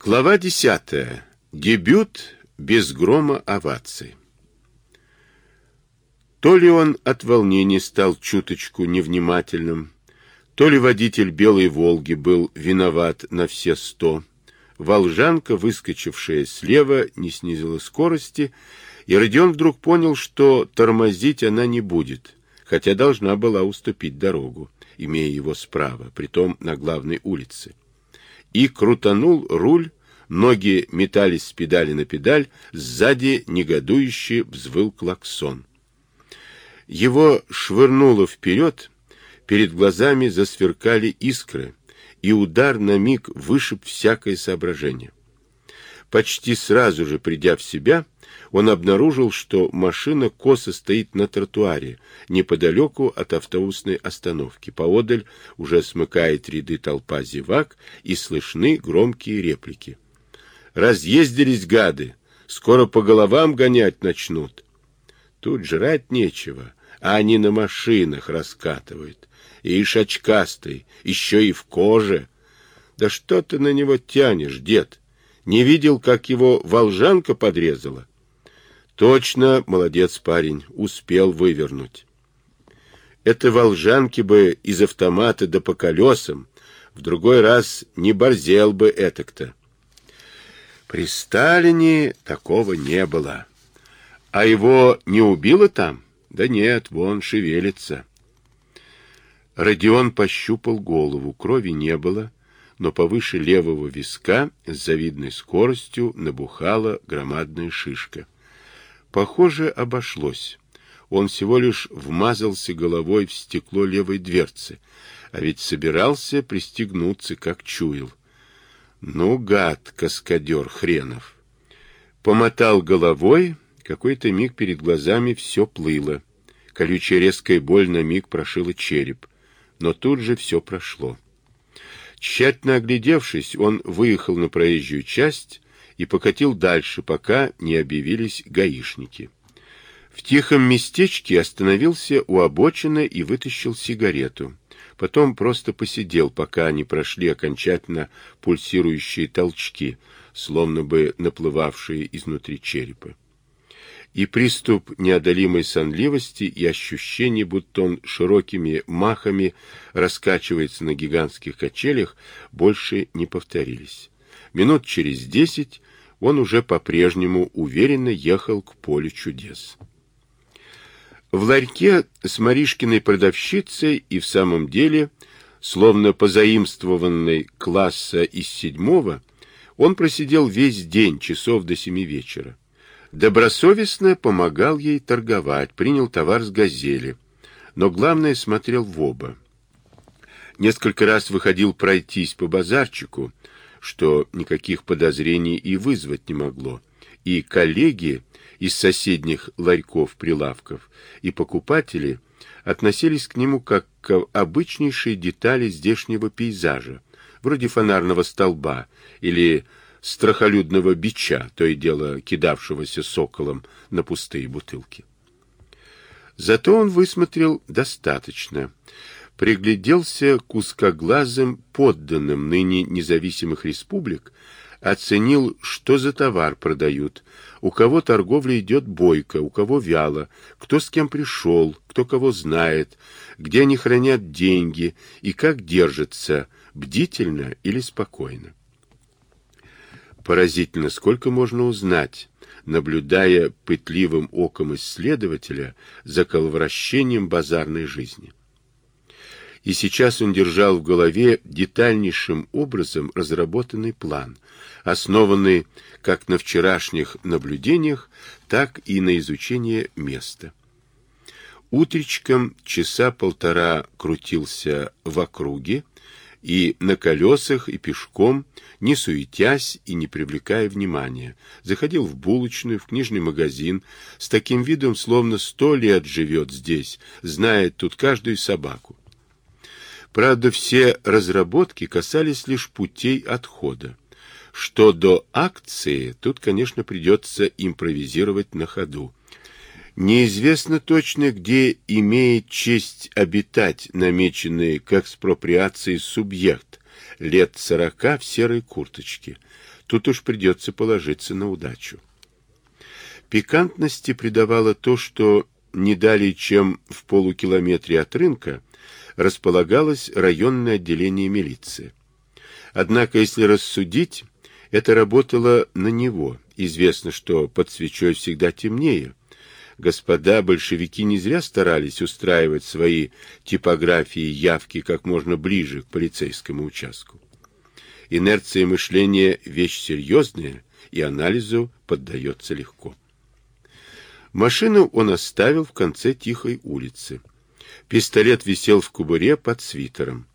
Глава десятая. Дебют без грома оваций. То ли он от волнения стал чуточку невнимательным, то ли водитель «Белой Волги» был виноват на все сто. Волжанка, выскочившая слева, не снизила скорости, и Родион вдруг понял, что тормозить она не будет, хотя должна была уступить дорогу, имея его справа, притом на главной улице и крутанул руль, ноги метались с педали на педаль, сзади негодующе взвыл клаксон. Его швырнуло вперед, перед глазами засверкали искры, и удар на миг вышиб всякое соображение. Почти сразу же, придя в себя, он обнаружил, что машина косо стоит на тротуаре, неподалеку от автобусной остановки. Поодаль уже смыкает ряды толпа зевак, и слышны громкие реплики. «Разъездились гады! Скоро по головам гонять начнут!» Тут жрать нечего, а они на машинах раскатывают. И очкастый, еще и в коже. Да что ты на него тянешь, дед? Не видел, как его волжанка подрезала? Точно, молодец парень, успел вывернуть. Это волжанки бы из автомата да по колесам, в другой раз не борзел бы этак-то. При Сталине такого не было. А его не убило там? Да нет, вон шевелится. Родион пощупал голову, крови не было, но повыше левого виска с завидной скоростью набухала громадная шишка. Похоже, обошлось. Он всего лишь вмазался головой в стекло левой дверцы, а ведь собирался пристегнуться, как чуял. Ну, гад, каскадер хренов! Помотал головой, какой-то миг перед глазами все плыло. Колючая резкая боль на миг прошила череп, но тут же все прошло. Тщательно оглядевшись, он выехал на проезжую часть и покатил дальше, пока не объявились гаишники. В тихом местечке остановился у обочины и вытащил сигарету. Потом просто посидел, пока они прошли окончательно пульсирующие толчки, словно бы наплывавшие изнутри черепа. И приступ неодолимой сонливости и ощущение, будто он широкими махами раскачивается на гигантских качелях, больше не повторились. Минут через десять он уже по-прежнему уверенно ехал к полю чудес. В ларьке с Маришкиной продавщицей и в самом деле, словно позаимствованной класса из седьмого, он просидел весь день, часов до семи вечера. Добросовестно помогал ей торговать, принял товар с газели, но главное смотрел в оба. Несколько раз выходил пройтись по базарчику, что никаких подозрений и вызвать не могло. И коллеги из соседних ларьков-прилавков и покупатели относились к нему как к обычнейшей детали здешнего пейзажа, вроде фонарного столба или страхолюдного бича, то и дело кидавшегося соколом на пустые бутылки. Зато он высмотрел достаточно — пригляделся к узкоглазым подданным ныне независимых республик, оценил, что за товар продают, у кого торговля идет бойко, у кого вяло, кто с кем пришел, кто кого знает, где они хранят деньги и как держатся, бдительно или спокойно. Поразительно, сколько можно узнать, наблюдая пытливым оком исследователя за коловращением базарной жизни и сейчас он держал в голове детальнейшим образом разработанный план, основанный как на вчерашних наблюдениях, так и на изучении места. Утречком часа полтора крутился в округе, и на колесах, и пешком, не суетясь и не привлекая внимания, заходил в булочную, в книжный магазин, с таким видом, словно сто лет живет здесь, знает тут каждую собаку. Правда, все разработки касались лишь путей отхода. Что до акции, тут, конечно, придется импровизировать на ходу. Неизвестно точно, где имеет честь обитать намеченный к экспроприации субъект, лет сорока в серой курточке. Тут уж придется положиться на удачу. Пикантности придавало то, что не далее, чем в полукилометре от рынка, располагалось районное отделение милиции. Однако, если рассудить, это работало на него. Известно, что под свечой всегда темнее. Господа большевики не зря старались устраивать свои типографии и явки как можно ближе к полицейскому участку. Инерция мышления – вещь серьезная, и анализу поддается легко. Машину он оставил в конце тихой улицы. Пистолет висел в кубуре под свитером.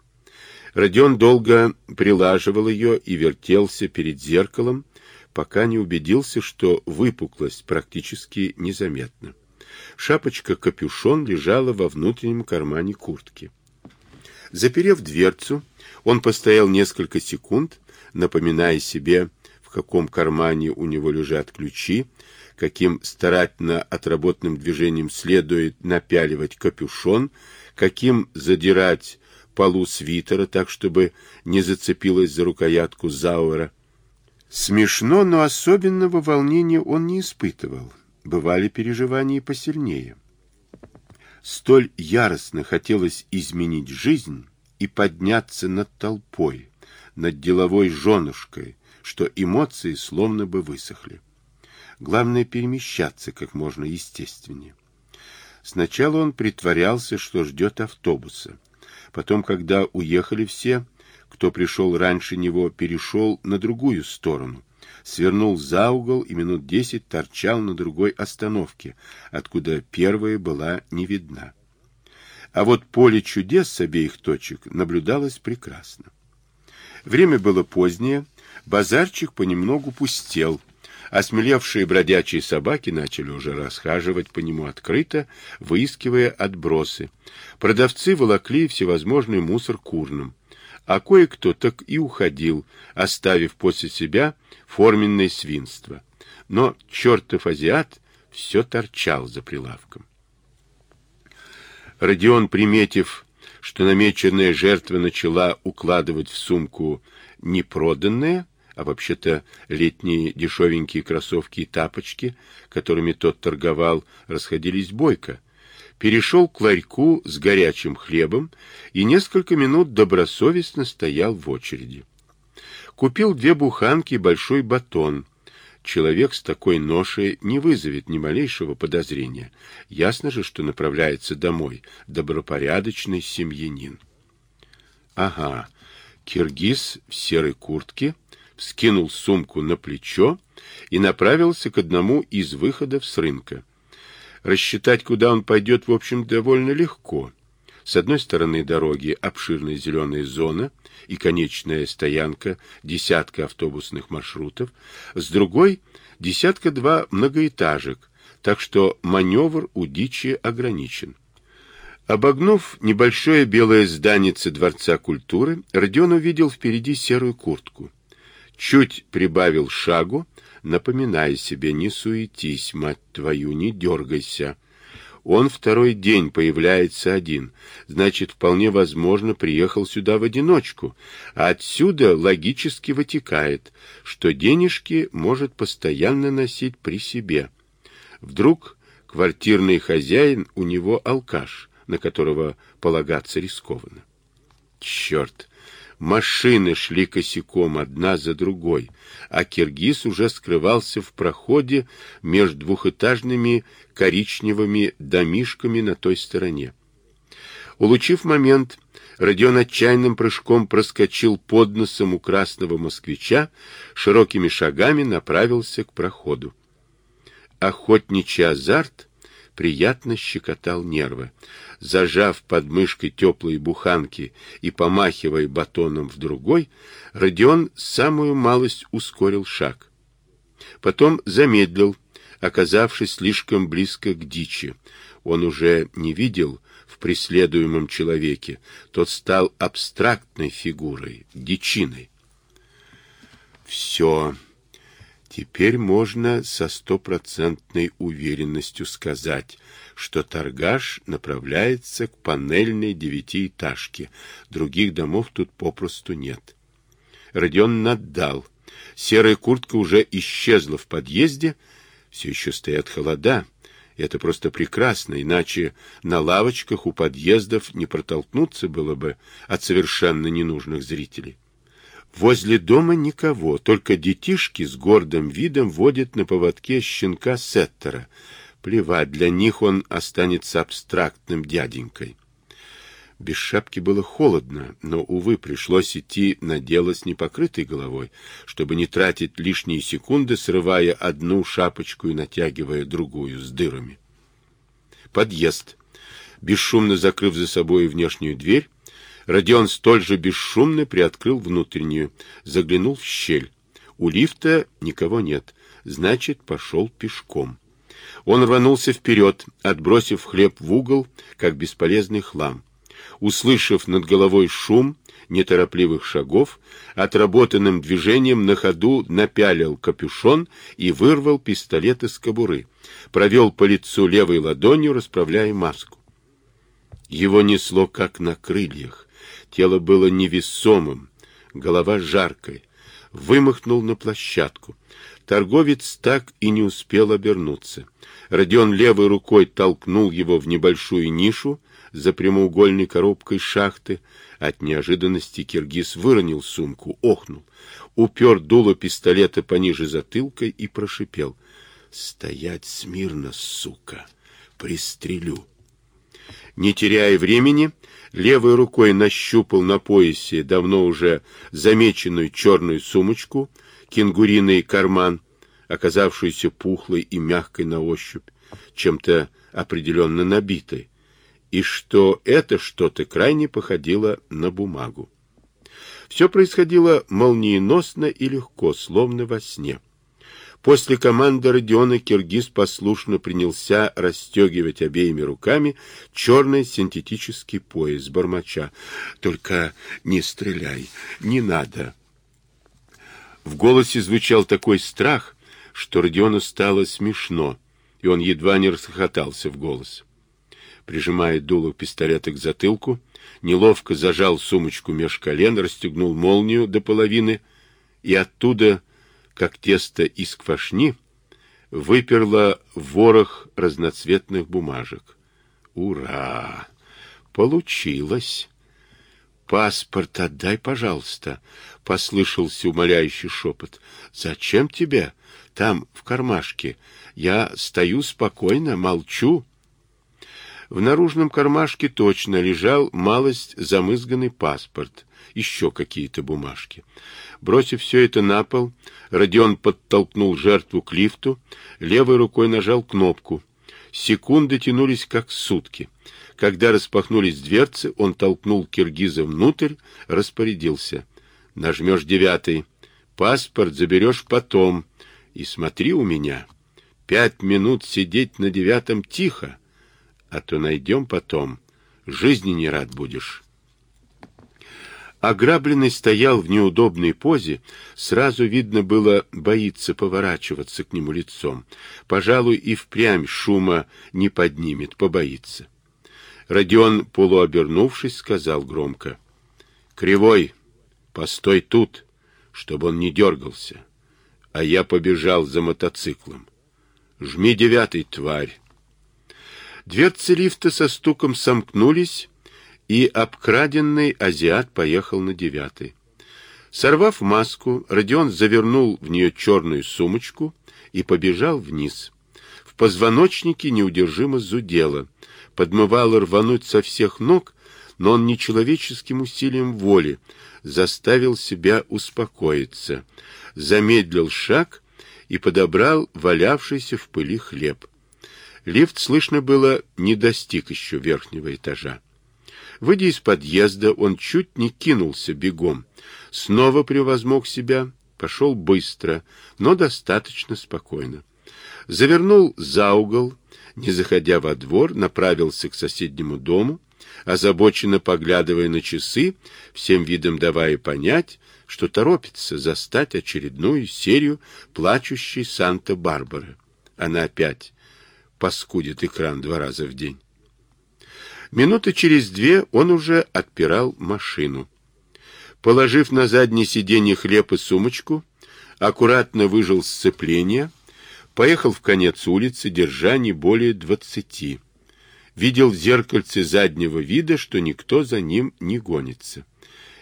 Родион долго прилаживал ее и вертелся перед зеркалом, пока не убедился, что выпуклость практически незаметна. Шапочка-капюшон лежала во внутреннем кармане куртки. Заперев дверцу, он постоял несколько секунд, напоминая себе, в каком кармане у него лежат ключи, каким старательно отработанным движением следует напяливать капюшон, каким задирать полу свитера так, чтобы не зацепилась за рукоятку Зауэра. Смешно, но особенного волнения он не испытывал. Бывали переживания посильнее. Столь яростно хотелось изменить жизнь и подняться над толпой, над деловой женушкой, что эмоции словно бы высохли. Главное перемещаться как можно естественнее. Сначала он притворялся, что ждет автобуса. Потом, когда уехали все, кто пришел раньше него, перешел на другую сторону, свернул за угол и минут десять торчал на другой остановке, откуда первая была не видна. А вот поле чудес с обеих точек наблюдалось прекрасно. Время было позднее, базарчик понемногу пустел, Осмелевшие бродячие собаки начали уже расхаживать по нему открыто, выискивая отбросы. Продавцы волокли всевозможный мусор курным, а кое-кто так и уходил, оставив после себя форменное свинство. Но чертов азиат все торчал за прилавком. Родион, приметив, что намеченная жертва начала укладывать в сумку непроданное, а вообще-то летние дешевенькие кроссовки и тапочки, которыми тот торговал, расходились бойко, перешел к ларьку с горячим хлебом и несколько минут добросовестно стоял в очереди. Купил две буханки и большой батон. Человек с такой ношей не вызовет ни малейшего подозрения. Ясно же, что направляется домой добропорядочный семьянин. Ага, киргиз в серой куртке — скинул сумку на плечо и направился к одному из выходов с рынка. Рассчитать, куда он пойдет, в общем, довольно легко. С одной стороны дороги обширная зеленая зона и конечная стоянка десятка автобусных маршрутов, с другой — десятка-два многоэтажек, так что маневр у дичи ограничен. Обогнув небольшое белое здание Дворца культуры, Родион увидел впереди серую куртку чуть прибавил шагу, напоминая себе, не суетись, мать твою, не дергайся. Он второй день появляется один, значит, вполне возможно, приехал сюда в одиночку, а отсюда логически вытекает, что денежки может постоянно носить при себе. Вдруг квартирный хозяин у него алкаш, на которого полагаться рискованно. Черт! Машины шли косяком одна за другой, а Киргиз уже скрывался в проходе между двухэтажными коричневыми домишками на той стороне. Улучив момент, Родион отчаянным прыжком проскочил под носом у красного москвича, широкими шагами направился к проходу. Охотничий азарт приятно щекотал нервы зажав под мышкой теплые буханки и помахивая батоном в другой, Родион самую малость ускорил шаг. Потом замедлил, оказавшись слишком близко к дичи. Он уже не видел в преследуемом человеке, тот стал абстрактной фигурой, дичиной. Все. Теперь можно со стопроцентной уверенностью сказать, что торгаш направляется к панельной девятиэтажке. Других домов тут попросту нет. Родион наддал. Серая куртка уже исчезла в подъезде. Все еще стоят холода. Это просто прекрасно, иначе на лавочках у подъездов не протолкнуться было бы от совершенно ненужных зрителей. Возле дома никого, только детишки с гордым видом водят на поводке щенка Сеттера. Плевать, для них он останется абстрактным дяденькой. Без шапки было холодно, но, увы, пришлось идти на дело с непокрытой головой, чтобы не тратить лишние секунды, срывая одну шапочку и натягивая другую с дырами. Подъезд. Бесшумно закрыв за собой внешнюю дверь, Родион столь же бесшумно приоткрыл внутреннюю, заглянул в щель. У лифта никого нет, значит, пошел пешком. Он рванулся вперед, отбросив хлеб в угол, как бесполезный хлам. Услышав над головой шум неторопливых шагов, отработанным движением на ходу напялил капюшон и вырвал пистолет из кобуры. Провел по лицу левой ладонью, расправляя маску. Его несло, как на крыльях. Тело было невесомым, голова жаркой. Вымахнул на площадку. Торговец так и не успел обернуться. Родион левой рукой толкнул его в небольшую нишу за прямоугольной коробкой шахты. От неожиданности Киргиз выронил сумку, охнул, упер дуло пистолета пониже затылка и прошипел. «Стоять смирно, сука! Пристрелю!» Не теряя времени, левой рукой нащупал на поясе давно уже замеченную черную сумочку, кенгуриный карман, оказавшуюся пухлой и мягкой на ощупь, чем-то определенно набитой, и что это что-то крайне походило на бумагу. Все происходило молниеносно и легко, словно во сне. После команды Родиона Киргиз послушно принялся расстегивать обеими руками черный синтетический пояс бормоча. «Только не стреляй, не надо!» В голосе звучал такой страх, что Родиону стало смешно, и он едва не расхохотался в голос. Прижимая дуло пистолета к затылку, неловко зажал сумочку меж колен, расстегнул молнию до половины и оттуда как тесто из квашни, выперла ворох разноцветных бумажек. Ура! Получилось! Паспорт отдай, пожалуйста, послышался умоляющий шепот. Зачем тебе? Там, в кармашке. Я стою спокойно, молчу. В наружном кармашке точно лежал малость замызганный паспорт, еще какие-то бумажки. Бросив все это на пол, Родион подтолкнул жертву к лифту, левой рукой нажал кнопку. Секунды тянулись как сутки. Когда распахнулись дверцы, он толкнул киргиза внутрь, распорядился. Нажмешь девятый. Паспорт заберешь потом. И смотри у меня. Пять минут сидеть на девятом тихо, а то найдем потом. Жизни не рад будешь. Ограбленный стоял в неудобной позе, сразу видно было, боится поворачиваться к нему лицом. Пожалуй, и впрямь шума не поднимет, побоится. Родион, полуобернувшись, сказал громко. — Кривой, постой тут, чтобы он не дергался. А я побежал за мотоциклом. Жми девятый, тварь. Дверцы лифта со стуком сомкнулись, и обкраденный азиат поехал на девятый. Сорвав маску, Родион завернул в нее черную сумочку и побежал вниз. В позвоночнике неудержимо зудело, подмывало рвануть со всех ног, но он нечеловеческим усилием воли заставил себя успокоиться, замедлил шаг и подобрал валявшийся в пыли хлеб. Лифт, слышно было, не достиг еще верхнего этажа. Выйдя из подъезда, он чуть не кинулся бегом. Снова превозмог себя, пошел быстро, но достаточно спокойно. Завернул за угол, не заходя во двор, направился к соседнему дому, озабоченно поглядывая на часы, всем видом давая понять, что торопится застать очередную серию плачущей Санта-Барбары. Она опять паскудит экран два раза в день. Минуты через две он уже отпирал машину. Положив на заднее сиденье хлеб и сумочку, аккуратно выжил сцепление, поехал в конец улицы, держа не более двадцати. Видел в зеркальце заднего вида, что никто за ним не гонится.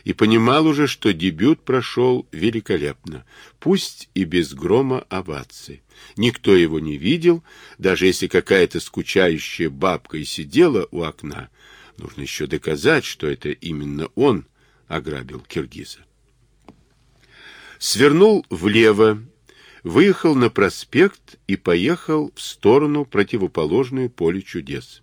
И понимал уже, что дебют прошел великолепно, пусть и без грома оваций. Никто его не видел, даже если какая-то скучающая бабка и сидела у окна, нужно еще доказать, что это именно он ограбил киргиза. Свернул влево, выехал на проспект и поехал в сторону, противоположную полю чудес.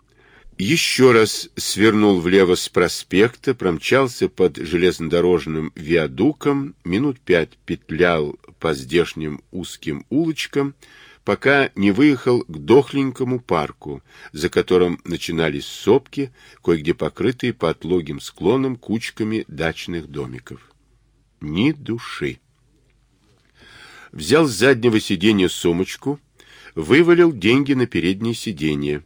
Еще раз свернул влево с проспекта, промчался под железнодорожным виадуком, минут пять петлял по здешним узким улочкам, пока не выехал к дохленькому парку, за которым начинались сопки, кое-где покрытые по отлогим склонам кучками дачных домиков. Ни души. Взял с заднего сиденья сумочку, вывалил деньги на переднее сиденье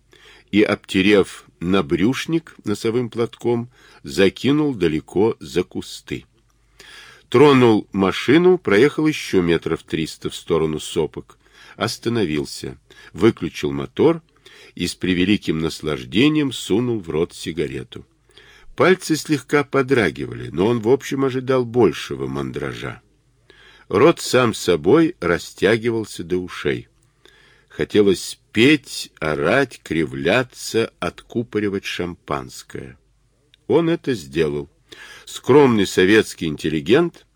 и, обтерев набрюшник носовым платком, закинул далеко за кусты. Тронул машину, проехал еще метров триста в сторону сопок, остановился, выключил мотор и с превеликим наслаждением сунул в рот сигарету. Пальцы слегка подрагивали, но он, в общем, ожидал большего мандража. Рот сам собой растягивался до ушей. Хотелось петь, орать, кривляться, откупоривать шампанское. Он это сделал. Скромный советский интеллигент,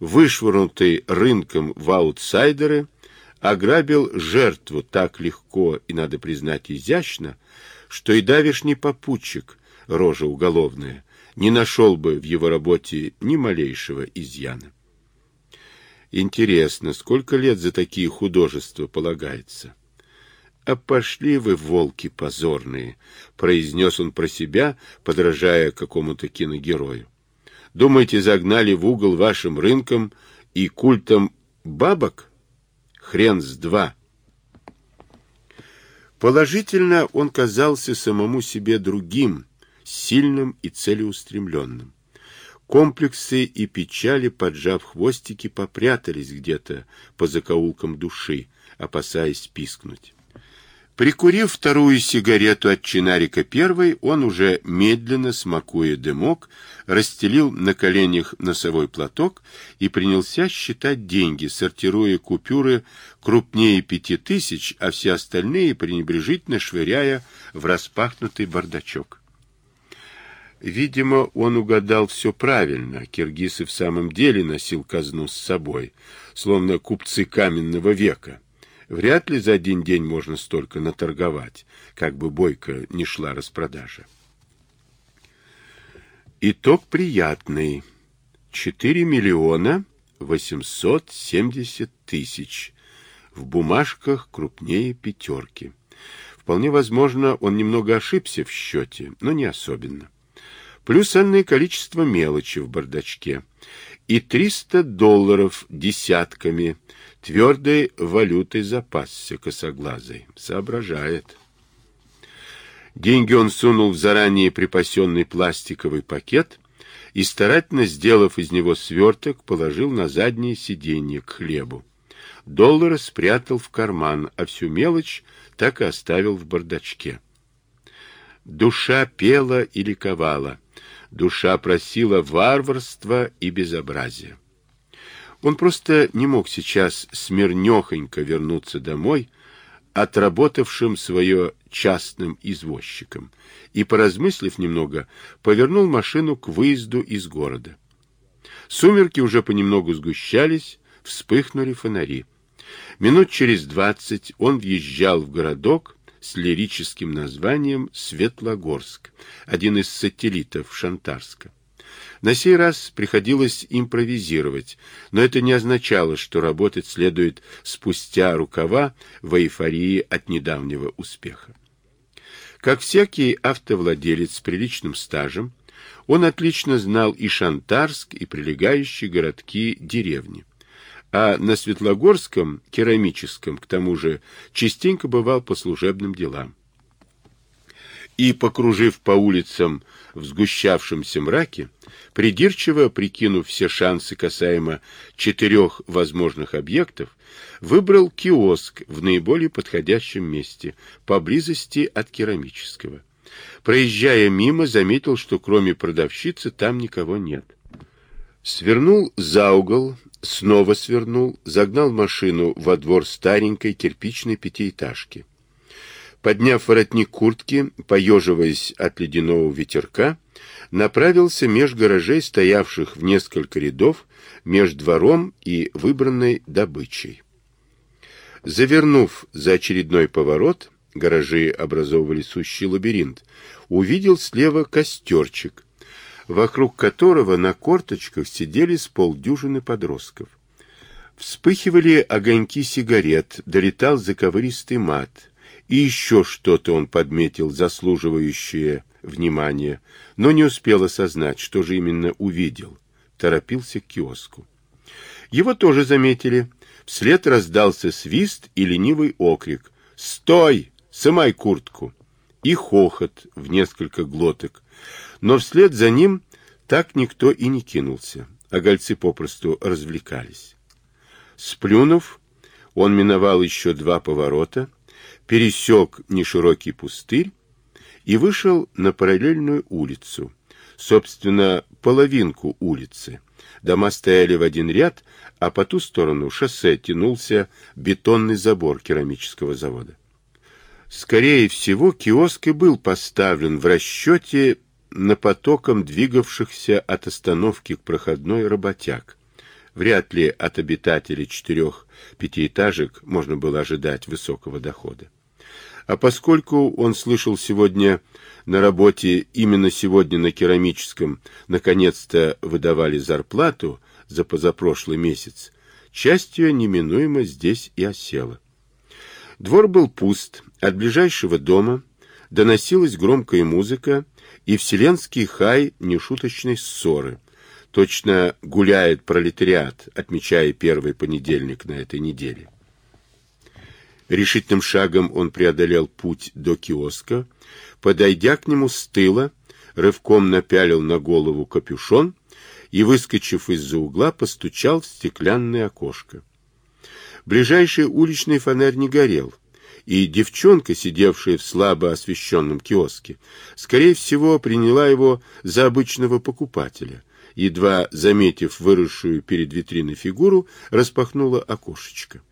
вышвырнутый рынком в аутсайдеры, ограбил жертву так легко и, надо признать, изящно, что и давишний попутчик, рожа уголовная, не нашел бы в его работе ни малейшего изъяна. Интересно, сколько лет за такие художества полагается? «А пошли вы, волки позорные!» — произнес он про себя, подражая какому-то киногерою. «Думаете, загнали в угол вашим рынком и культом бабок? Хрен с два!» Положительно он казался самому себе другим, сильным и целеустремленным. Комплексы и печали, поджав хвостики, попрятались где-то по закоулкам души, опасаясь пискнуть. Прикурив вторую сигарету от чинарика первой, он уже медленно, смакуя дымок, расстелил на коленях носовой платок и принялся считать деньги, сортируя купюры крупнее пяти тысяч, а все остальные пренебрежительно швыряя в распахнутый бардачок. Видимо, он угадал все правильно. Киргиз и в самом деле носил казну с собой, словно купцы каменного века. Вряд ли за один день можно столько наторговать, как бы бойко не шла распродажа. Итог приятный. Четыре миллиона восемьсот семьдесят тысяч. В бумажках крупнее пятерки. Вполне возможно, он немного ошибся в счете, но не особенно. Плюс энное количество мелочи в бардачке. И триста долларов десятками – Твердой валютой запасся косоглазый. Соображает. Деньги он сунул в заранее припасенный пластиковый пакет и, старательно сделав из него сверток, положил на заднее сиденье к хлебу. Доллары спрятал в карман, а всю мелочь так и оставил в бардачке. Душа пела и ликовала. Душа просила варварства и безобразия. Он просто не мог сейчас смирнехонько вернуться домой, отработавшим свое частным извозчиком, и, поразмыслив немного, повернул машину к выезду из города. Сумерки уже понемногу сгущались, вспыхнули фонари. Минут через двадцать он въезжал в городок с лирическим названием Светлогорск, один из сателлитов Шантарска. На сей раз приходилось импровизировать, но это не означало, что работать следует спустя рукава в эйфории от недавнего успеха. Как всякий автовладелец с приличным стажем, Он отлично знал и Шантарск, и прилегающие городки деревни. А на Светлогорском, керамическом, к тому же, частенько бывал по служебным делам. И, покружив по улицам в сгущавшемся мраке, придирчиво прикинув все шансы касаемо четырех возможных объектов, выбрал киоск в наиболее подходящем месте, поблизости от керамического. Проезжая мимо, заметил, что кроме продавщицы там никого нет. Свернул за угол, снова свернул, загнал машину во двор старенькой кирпичной пятиэтажки. Подняв воротник куртки, поеживаясь от ледяного ветерка, направился меж гаражей, стоявших в несколько рядов, меж двором и выбранной добычей. Завернув за очередной поворот, гаражи образовывали сущий лабиринт, увидел слева костерчик, вокруг которого на корточках сидели с полдюжины подростков. Вспыхивали огоньки сигарет, долетал заковыристый мат, и еще что-то он подметил, заслуживающее внимания, но не успел осознать, что же именно увидел. Торопился к киоску. Его тоже заметили. Вслед раздался свист и ленивый окрик. «Стой! Сымай куртку!» И хохот в несколько глоток. Но вслед за ним так никто и не кинулся, а гольцы попросту развлекались. Сплюнув, он миновал еще два поворота, пересек неширокий пустырь и вышел на параллельную улицу, собственно, половинку улицы. Дома стояли в один ряд, а по ту сторону шоссе тянулся бетонный забор керамического завода. Скорее всего, киоск и был поставлен в расчете на потоком двигавшихся от остановки к проходной работяг. Вряд ли от обитателей четырех пятиэтажек можно было ожидать высокого дохода. А поскольку он слышал сегодня на работе, именно сегодня на керамическом, наконец-то выдавали зарплату за позапрошлый месяц, часть ее неминуемо здесь и осела. Двор был пуст, от ближайшего дома доносилась громкая музыка и вселенский хай нешуточной ссоры. Точно гуляет пролетариат, отмечая первый понедельник на этой неделе. Решительным шагом он преодолел путь до киоска, подойдя к нему с тыла, рывком напялил на голову капюшон и, выскочив из-за угла, постучал в стеклянное окошко. Ближайший уличный фонарь не горел, и девчонка, сидевшая в слабо освещенном киоске, скорее всего, приняла его за обычного покупателя. Едва заметив выросшую перед витриной фигуру, распахнула окошечко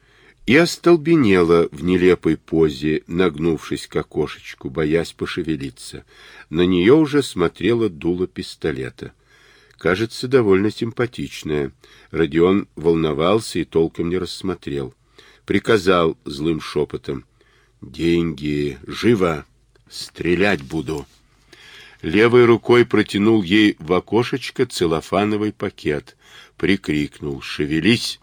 и остолбенела в нелепой позе, нагнувшись к окошечку, боясь пошевелиться. На нее уже смотрело дуло пистолета. Кажется, довольно симпатичная. Родион волновался и толком не рассмотрел. Приказал злым шепотом. «Деньги! Живо! Стрелять буду!» Левой рукой протянул ей в окошечко целлофановый пакет. Прикрикнул «Шевелись!»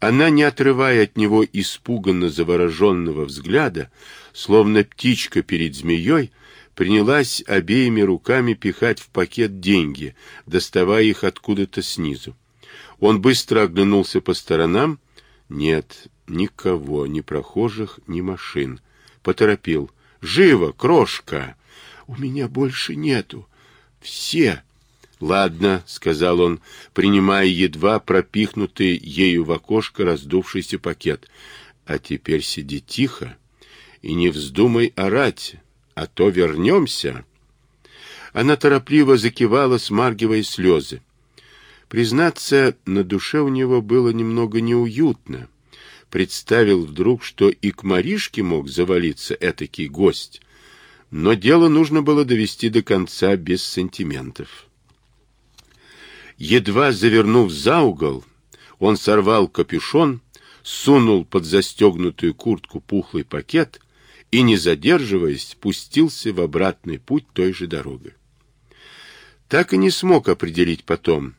Она, не отрывая от него испуганно завороженного взгляда, словно птичка перед змеей, принялась обеими руками пихать в пакет деньги, доставая их откуда-то снизу. Он быстро оглянулся по сторонам. Нет, никого, ни прохожих, ни машин. Поторопил. «Живо, крошка! У меня больше нету. Все!» «Ладно», — сказал он, принимая едва пропихнутый ею в окошко раздувшийся пакет. «А теперь сиди тихо и не вздумай орать, а то вернемся». Она торопливо закивала, смаргивая слезы. Признаться, на душе у него было немного неуютно. Представил вдруг, что и к Маришке мог завалиться этакий гость. Но дело нужно было довести до конца без сантиментов. Едва завернув за угол, он сорвал капюшон, сунул под застегнутую куртку пухлый пакет и, не задерживаясь, пустился в обратный путь той же дорогой. Так и не смог определить потом,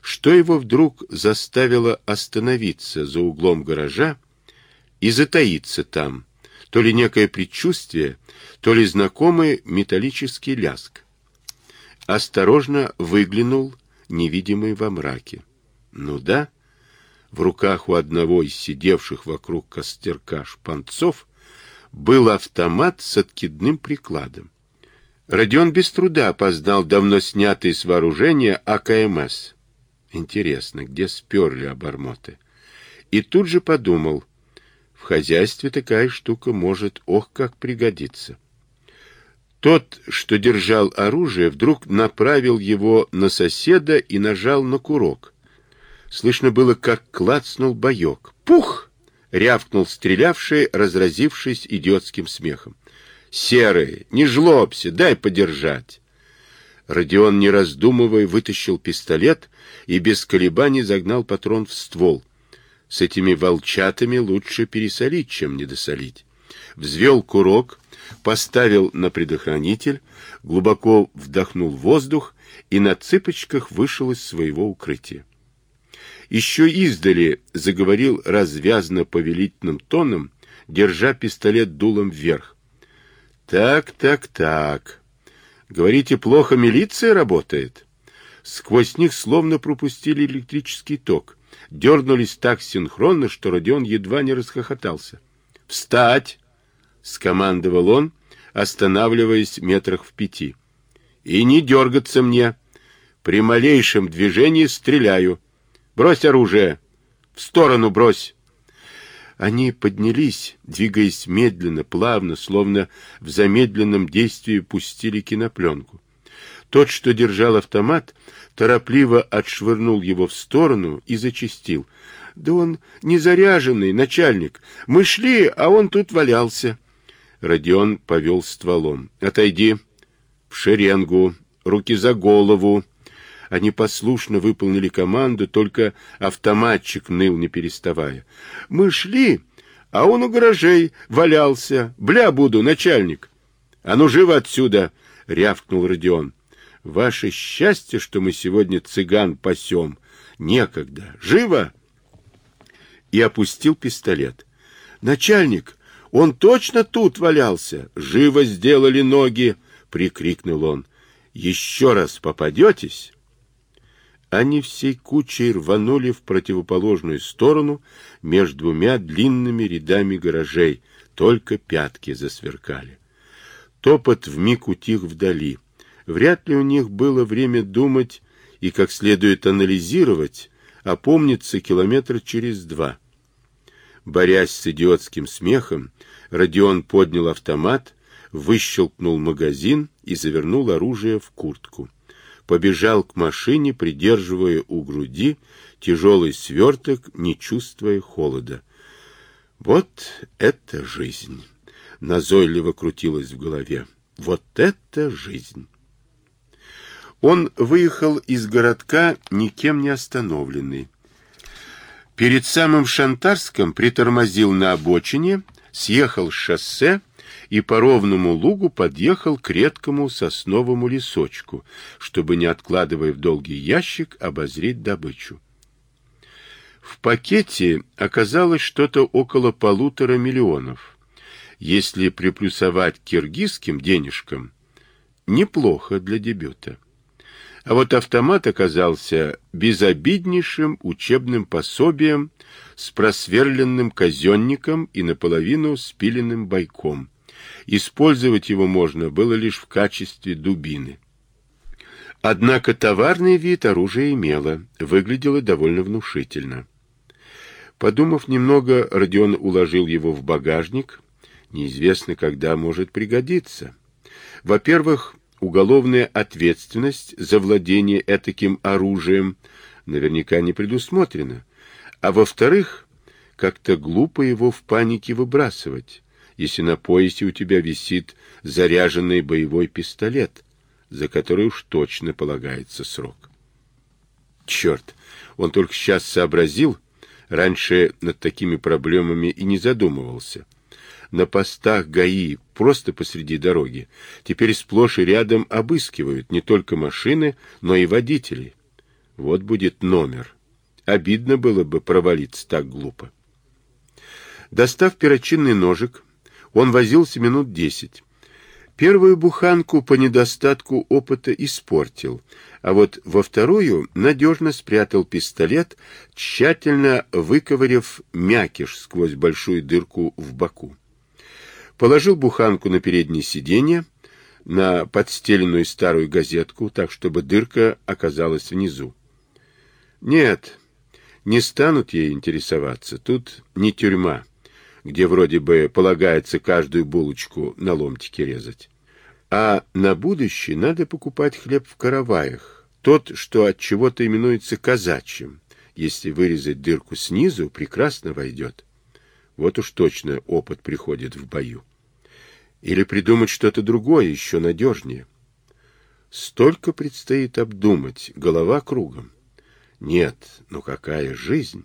что его вдруг заставило остановиться за углом гаража и затаиться там, то ли некое предчувствие, то ли знакомый металлический ляск. осторожно выглянул, невидимый во мраке. Ну да, в руках у одного из сидевших вокруг костерка шпанцов был автомат с откидным прикладом. Родион без труда опознал давно снятый с вооружения АКМС. Интересно, где сперли обормоты? И тут же подумал, хозяйстве такая штука может, ох, как пригодиться. Тот, что держал оружие, вдруг направил его на соседа и нажал на курок. Слышно было, как клацнул боек. «Пух!» — рявкнул стрелявший, разразившись идиотским смехом. «Серый, не жлобся, дай подержать!» Родион, не раздумывая, вытащил пистолет и без колебаний загнал патрон в ствол. С этими волчатами лучше пересолить, чем недосолить. Взвел курок, поставил на предохранитель, глубоко вдохнул воздух и на цыпочках вышел из своего укрытия. Еще издали заговорил развязно повелительным тоном, держа пистолет дулом вверх. «Так, так, так. Говорите, плохо милиция работает?» Сквозь них словно пропустили электрический ток. Дернулись так синхронно, что Родион едва не расхохотался. «Встать!» — скомандовал он, останавливаясь метрах в пяти. «И не дергаться мне. При малейшем движении стреляю. Брось оружие! В сторону брось!» Они поднялись, двигаясь медленно, плавно, словно в замедленном действии пустили кинопленку. Тот, что держал автомат, торопливо отшвырнул его в сторону и зачистил. «Да он не заряженный, начальник. Мы шли, а он тут валялся». Родион повел стволом. «Отойди. В шеренгу. Руки за голову». Они послушно выполнили команду, только автоматчик ныл, не переставая. «Мы шли, а он у гаражей валялся. Бля буду, начальник!» «А ну, живо отсюда!» — рявкнул Родион. «Ваше счастье, что мы сегодня цыган пасем. Некогда. Живо!» И опустил пистолет. «Начальник, он точно тут валялся! Живо сделали ноги!» — прикрикнул он. «Еще раз попадетесь, они всей кучей рванули в противоположную сторону между двумя длинными рядами гаражей, только пятки засверкали. Топот вмиг утих вдали. Вряд ли у них было время думать и как следует анализировать, а помнится километр через два. Борясь с идиотским смехом, Родион поднял автомат, выщелкнул магазин и завернул оружие в куртку побежал к машине, придерживая у груди тяжелый сверток, не чувствуя холода. Вот это жизнь! Назойливо крутилась в голове. Вот это жизнь! Он выехал из городка, никем не остановленный. Перед самым Шантарском притормозил на обочине, съехал с шоссе и по ровному лугу подъехал к редкому сосновому лесочку, чтобы, не откладывая в долгий ящик, обозреть добычу. В пакете оказалось что-то около полутора миллионов. Если приплюсовать киргизским денежкам, неплохо для дебюта. А вот автомат оказался безобиднейшим учебным пособием с просверленным казенником и наполовину спиленным бойком. Использовать его можно было лишь в качестве дубины. Однако товарный вид оружия имело, выглядело довольно внушительно. Подумав немного, Родион уложил его в багажник. Неизвестно, когда может пригодиться. Во-первых, уголовная ответственность за владение этаким оружием наверняка не предусмотрена. А во-вторых, как-то глупо его в панике выбрасывать если на поясе у тебя висит заряженный боевой пистолет, за который уж точно полагается срок. Черт, он только сейчас сообразил, раньше над такими проблемами и не задумывался. На постах ГАИ, просто посреди дороги, теперь сплошь и рядом обыскивают не только машины, но и водителей. Вот будет номер. Обидно было бы провалиться так глупо. Достав перочинный ножик, он возился минут десять. Первую буханку по недостатку опыта испортил, а вот во вторую надежно спрятал пистолет, тщательно выковыряв мякиш сквозь большую дырку в боку. Положил буханку на переднее сиденье, на подстеленную старую газетку, так, чтобы дырка оказалась внизу. Нет, не станут ей интересоваться, тут не тюрьма где вроде бы полагается каждую булочку на ломтики резать. А на будущее надо покупать хлеб в караваях, тот, что от чего-то именуется казачьим. Если вырезать дырку снизу, прекрасно войдет. Вот уж точно опыт приходит в бою. Или придумать что-то другое, еще надежнее. Столько предстоит обдумать, голова кругом. Нет, ну какая жизнь!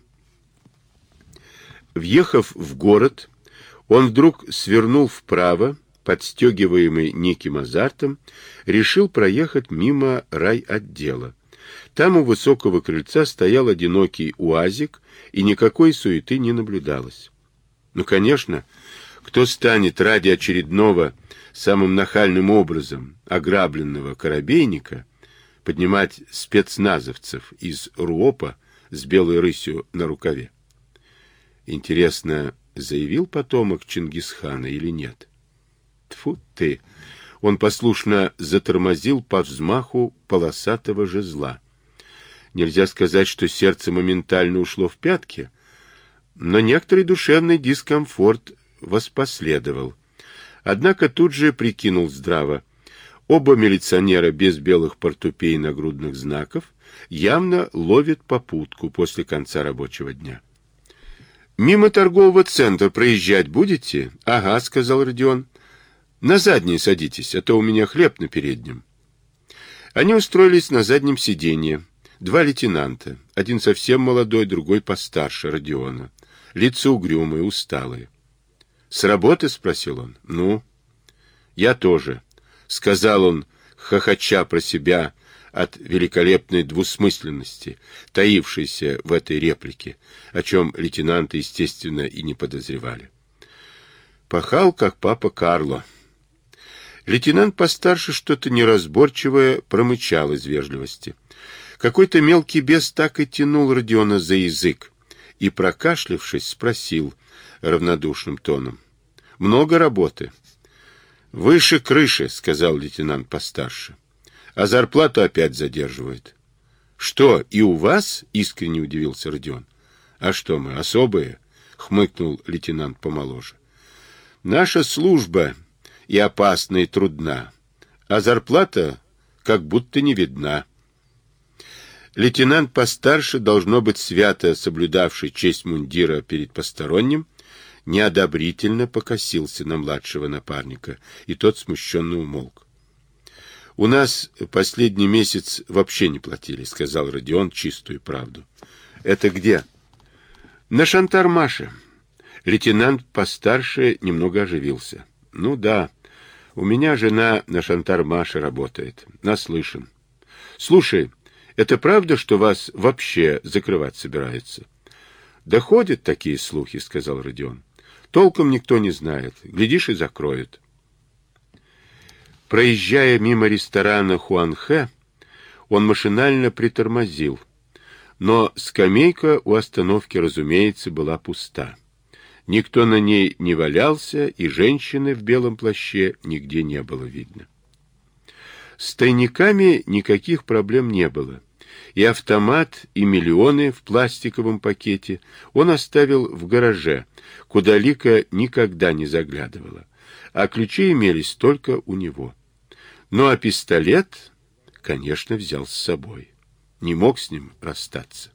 Въехав в город, он вдруг свернул вправо, подстегиваемый неким азартом, решил проехать мимо райотдела. Там у высокого крыльца стоял одинокий уазик, и никакой суеты не наблюдалось. Ну, конечно, кто станет ради очередного, самым нахальным образом ограбленного корабейника поднимать спецназовцев из РУОПа с белой рысью на рукаве? Интересно, заявил потомок Чингисхана или нет? Тфу ты! Он послушно затормозил по взмаху полосатого жезла. Нельзя сказать, что сердце моментально ушло в пятки, но некоторый душевный дискомфорт воспоследовал. Однако тут же прикинул здраво. Оба милиционера без белых портупей и нагрудных знаков явно ловят попутку после конца рабочего дня. Мимо торгового центра проезжать будете? Ага, сказал Родион. На заднее садитесь, а то у меня хлеб на переднем. Они устроились на заднем сиденье. Два лейтенанта, один совсем молодой, другой постарше Родиона. Лицо угрюмое, усталое. «С работы?» — спросил он. «Ну?» «Я тоже», — сказал он, хохоча про себя, от великолепной двусмысленности, таившейся в этой реплике, о чем лейтенанты, естественно, и не подозревали. Пахал, как папа Карло. Лейтенант постарше что-то неразборчивое промычал из вежливости. Какой-то мелкий бес так и тянул Родиона за язык и, прокашлявшись, спросил равнодушным тоном. «Много работы?» «Выше крыши», — сказал лейтенант постарше а зарплату опять задерживают. — Что, и у вас? — искренне удивился Родион. — А что мы, особые? — хмыкнул лейтенант помоложе. — Наша служба и опасна, и трудна, а зарплата как будто не видна. Лейтенант постарше, должно быть свято соблюдавший честь мундира перед посторонним, неодобрительно покосился на младшего напарника, и тот смущенно умолк. — У нас последний месяц вообще не платили, — сказал Родион чистую правду. — Это где? — На Шантар-Маше. Лейтенант постарше немного оживился. — Ну да, у меня жена на Шантар-Маше работает. Наслышан. — Слушай, это правда, что вас вообще закрывать собираются? — Доходят такие слухи, — сказал Родион. — Толком никто не знает. Глядишь, и закроют. Проезжая мимо ресторана Хуанхэ, он машинально притормозил, но скамейка у остановки, разумеется, была пуста. Никто на ней не валялся, и женщины в белом плаще нигде не было видно. С тайниками никаких проблем не было, и автомат, и миллионы в пластиковом пакете он оставил в гараже, куда Лика никогда не заглядывала, а ключи имелись только у него. Ну а пистолет, конечно, взял с собой. Не мог с ним расстаться.